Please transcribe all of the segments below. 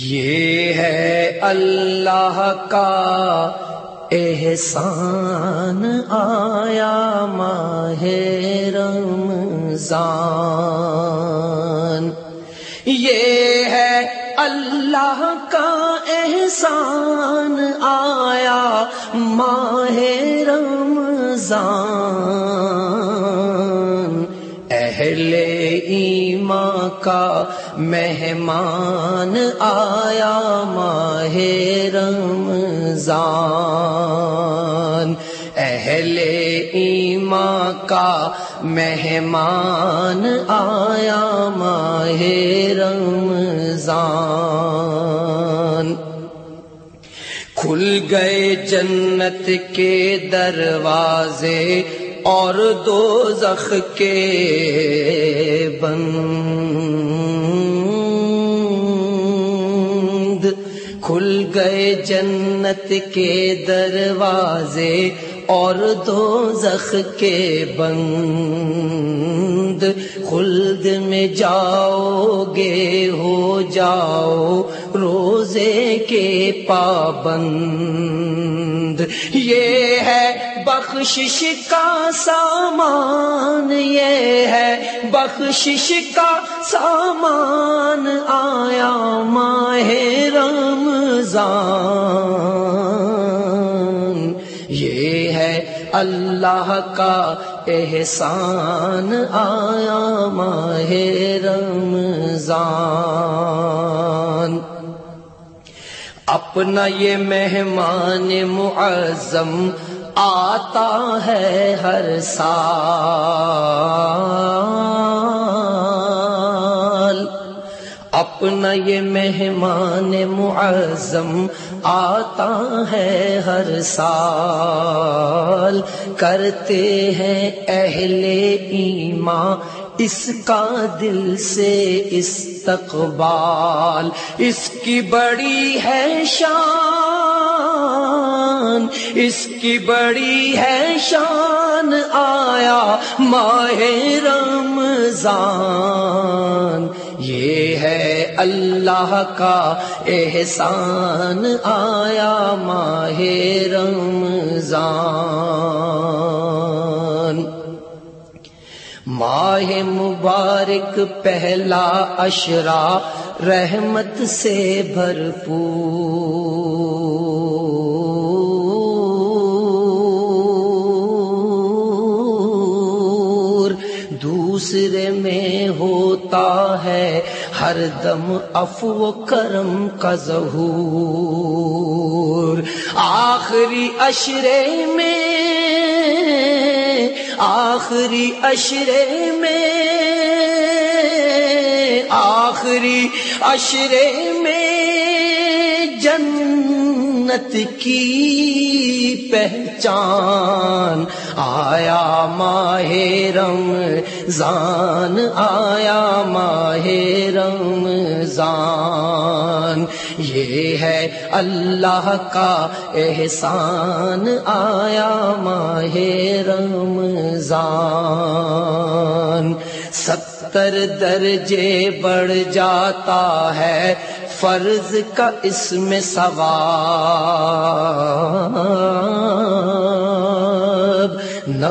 یہ ہے اللہ کا احسان آیا ماہ رمضان۔ یہ ہے اللہ کا احسان آیا ماہ رمضان۔ ایمان کا مہمان آیا ماہ رمضان۔ اہل ایمان کا مہمان آیا ماہ رمضان۔ کھل گئے جنت کے دروازے اور دو زخ کے بند کھل گئے جنت کے دروازے اور دو زخ کے بند خلد میں جاؤ گے، ہو جاؤ روزے کے پابند۔ یہ ہے بخشش کا سامان، یہ بخشش کا سامان آیا ماہ رمضان۔ یہ ہے اللہ کا احسان آیا ماہ رمضان۔ اپنا یہ مہمان معظم آتا ہے ہر سال۔ اپنا یہ مہمان معظم آتا ہے ہر سال کرتے ہیں اہل ایمان، اس کا دل سے استقبال، اس کی بڑی ہے شان، اس کی بڑی ہے شان آیا ماہ رمضان۔ ہے اللہ کا احسان آیا ماہ رمضان۔ ماہ مبارک پہلا اشرا رحمت سے بھرپور۔ ہر دم افو کرم کا ظہور۔ آخری اشرے میں آخری اشرے میں آخری اشرے میں جنت کی پہچان۔ آیا ماہ رمضان، آیا ماہ رمضان۔ یہ ہے اللہ کا احسان، آیا ماہ رمضان۔ ستر درجے بڑھ جاتا ہے، فرض کا اس میں ثواب۔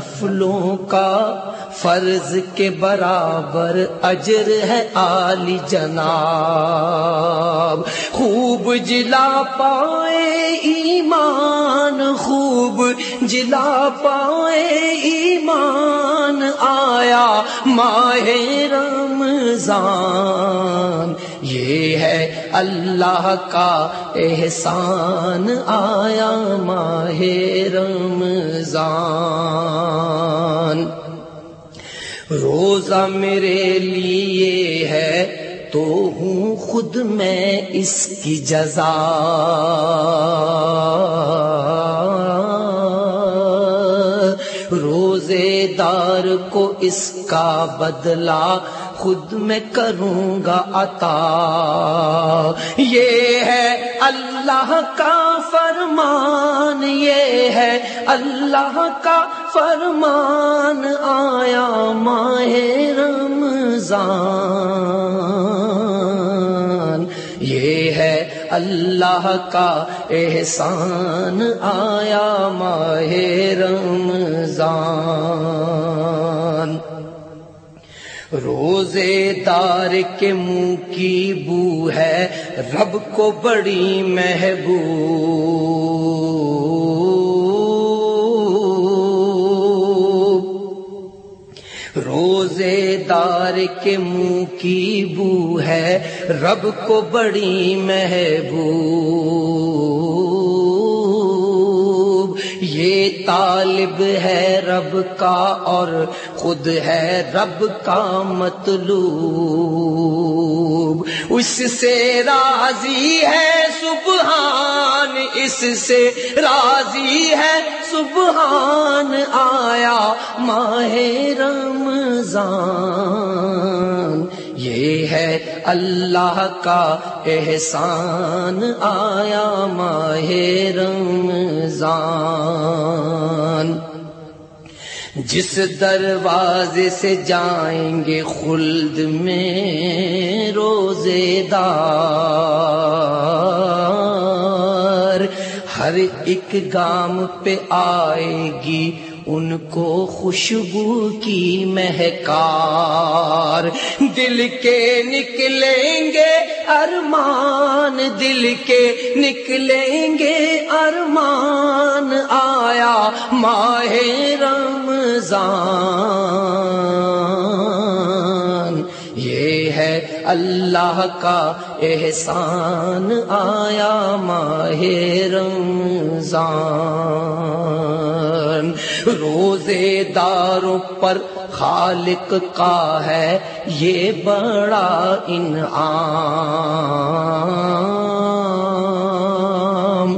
نفلوں کا فرض کے برابر اجر ہے عالی جناب۔ خوب جلا پائے ایمان، خوب جلا پائے ایمان۔ آیا ماہ رمضان یہ ہے اللہ کا احسان، آیا ماہ رمضان۔ روزہ میرے لیے ہے، تو ہوں خود میں اس کی جزا۔ روزے دار کو اس کا بدلہ خود میں کروں گا عطا۔ یہ ہے اللہ کا فرمان، یہ ہے اللہ کا فرمان۔ آیا ماہ رمضان۔ یہ ہے اللہ کا احسان۔ آیا ماہ رمضان۔ روزے دار کے منہ کی بو ہے، رب کو بڑی محبوب۔ روزے دار کے منہ کی بو ہے، رب کو بڑی محبوب۔ یہ طالب ہے رب کا اور خود ہے رب کا مطلوب۔ اس سے راضی ہے سبحان، اس سے راضی ہے سبحان۔ آیا ماہ رمضان، یہ ہے اللہ کا احسان آیا ماہ رمضان۔ جس دروازے سے جائیں گے خلد میں روزے دار، ہر ایک گام پہ آئے گی ان کو خوشبو کی مہکار۔ دل کے نکلیں گے ارمان، دل کے نکلیں گے ارمان۔ آیا ماہ رمضان۔ اللہ کا احسان آیا ماہ رمضان۔ روزے داروں پر خالق کا ہے یہ بڑا انعام۔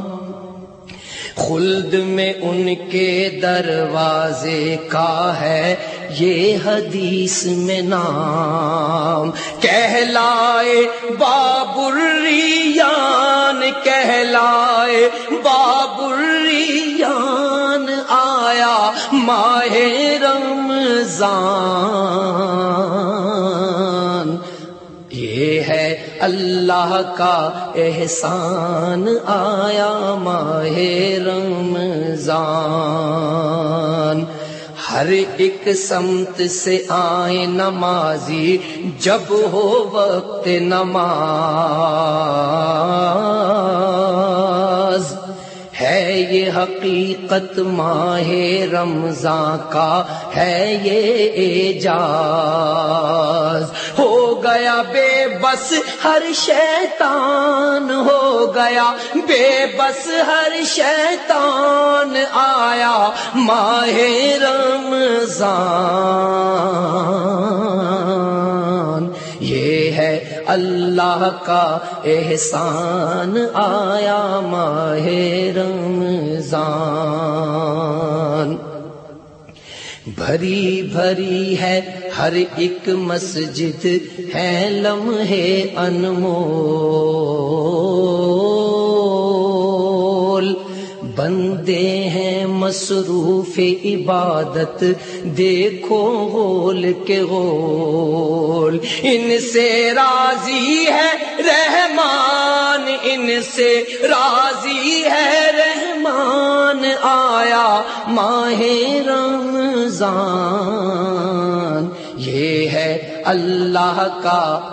خلد میں ان کے دروازے کا ہے یہ حدیث میں نام کہلائے بابریان کہلائے بابریان آیا ماہ رمضان۔ یہ ہے اللہ کا احسان، آیا ماہ رمضان۔ ہر ایک سمت سے آئے نمازی جب ہو وقت نماز۔ ہے یہ حقیقت ماہ رمضان کا ہے یہ اعجاز۔ ہو گیا بے بس ہر شیطان، ہو گیا بے بس ہر شیطان آیا ماہ رمضان۔ اللہ کا احسان آیا ماہ رمضان۔ بھری بھری ہے ہر ایک مسجد ہے لمحے انمول۔ بندے ہیں مصروف عبادت، دیکھو غول کے غول۔ ان سے راضی ہے رحمان، ان سے راضی ہے رحمان۔ آیا ماہ رمضان، یہ ہے اللہ کا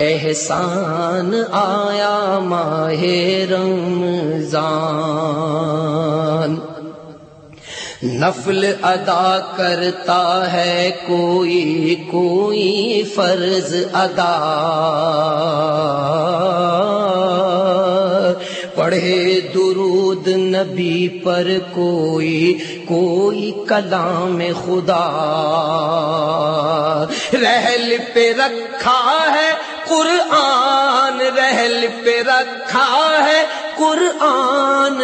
احسان۔ آیا ماہ رمضان نفل ادا کرتا ہے کوئی کوئی فرض ادا۔ پڑھے درود نبی پر کوئی کوئی کلام خدا۔ رحل پہ رکھا ہے قرآن، رحل پہ رکھا ہے قرآن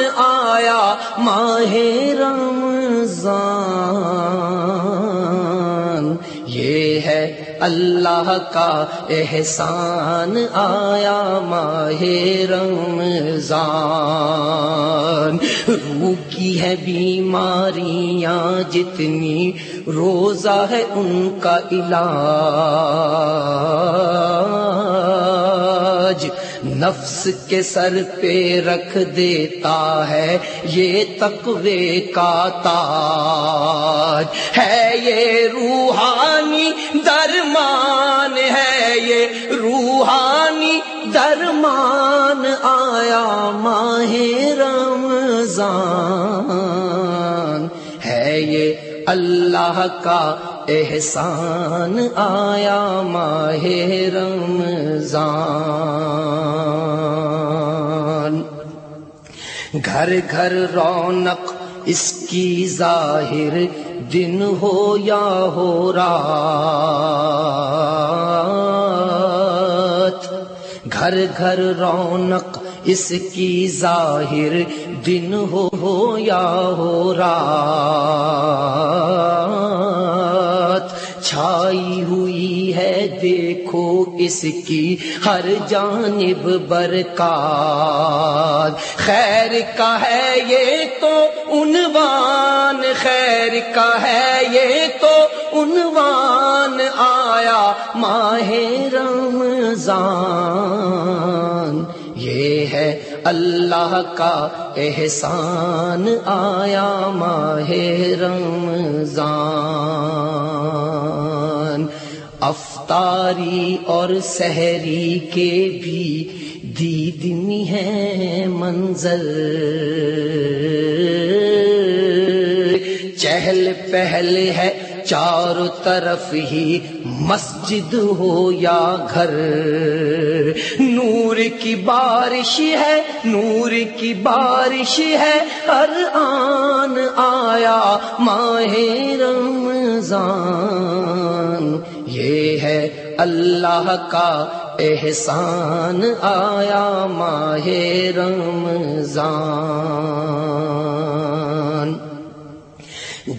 آیا ماہ رمضان۔ یہ ہے اللہ کا احسان، آیا ماہ رمضان۔ روح کی ہے بیماریاں، جتنی روزہ ہے ان کا علاج۔ نفس کے سر پہ رکھ دیتا ہے یہ تقوی کا تاج ہے یہ روحانی درمان ہے یہ روحانی درمان آیا ماہ رمضان ہے یہ اللہ کا احسان آیا ماہ رمضان۔ گھر گھر رونق اس کی ظاہر، دن ہو یا ہو رات۔ گھر گھر رونق اس کی ظاہر، دن ہو ہو یا ہو رات۔ چھائی ہوئی ہے، دیکھو اس کی ہر جانب برکات۔ خیر کا ہے یہ تو عنوان، خیر کا ہے یہ تو عنوان۔ آیا ماہ رمضان، یہ ہے اللہ کا احسان۔ آیا ماہ رمضان۔ افطاری اور سحری کے بھی دیدنی ہے منظر۔ چہل پہل ہے چاروں طرف ہی مسجد ہو یا گھر۔ نور کی بارش ہے، نور کی بارش ہے، ہر آن آیا ماہ رمضان۔ یہ ہے اللہ کا احسان آیا ماہ رمضان۔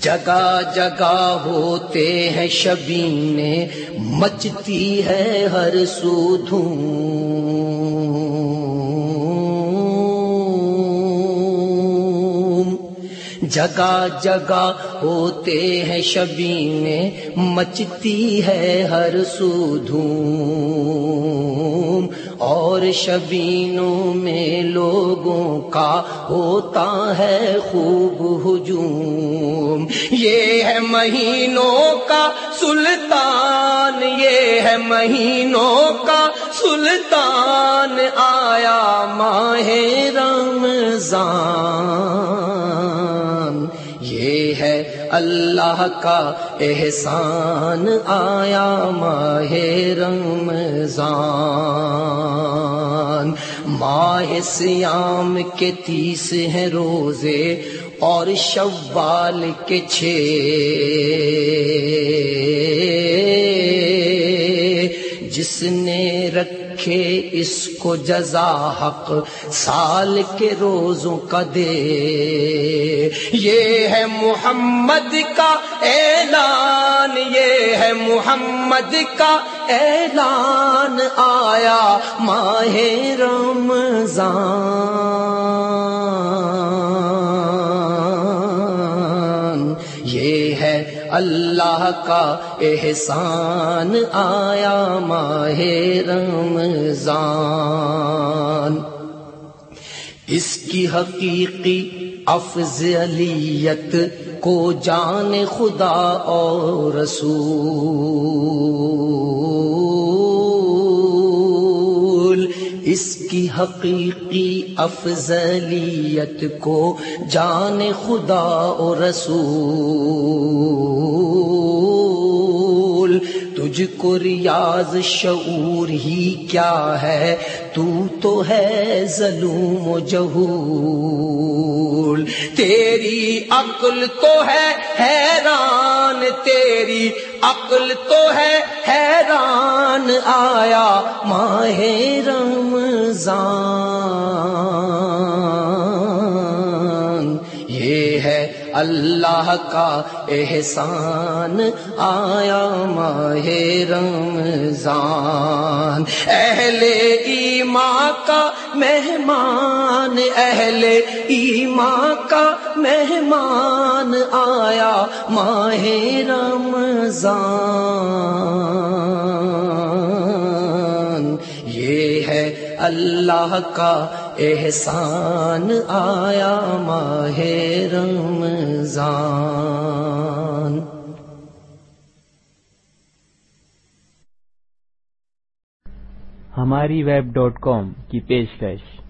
جگہ جگہ ہوتے ہیں شبینے مچتی ہے ہر سودھوں۔ جگہ جگہ ہوتے ہیں شبینے، مچتی ہے ہر سودھوں اور شبینوں میں لوگوں کا ہوتا ہے خوب ہجوم۔ یہ ہے مہینوں کا سلطان، یہ ہے مہینوں کا سلطان۔ آیا ماہ رمضان۔ اللہ کا احسان آیا ماہ رمضان۔ ماہ سیام کے تیس ہیں روزے اور شوال کے چھ۔ جس نے رکھے اس کو جزا حق سال کے روزوں کا دے۔ یہ ہے محمد کا اعلان، یہ ہے محمد کا اعلان۔ آیا ماہ رمضان۔ یہ ہے اللہ اللہ کا احسان آیا ماہ رمضان۔ اس کی حقیقی افضلیت کو جان خدا اور رسول۔ اس کی حقیقی افضلیت کو جان خدا اور رسول۔ تجھ کو ریاض شعور ہی کیا ہے؟ تو تو ہے ظلم و جہول۔ تیری عقل تو ہے حیران، تیری عقل تو ہے حیران۔ آیا ماہ رمضان۔ اللہ کا احسان آیا ماہ رمضان۔ اہل ایمان کا مہمان، اہل ایمان کا مہمان آیا ماہ رمضان۔ یہ ہے ہے اللہ کا احسان آیا ماہ رمضان۔ ہماری ویب ڈاٹ کام کی پیشکش۔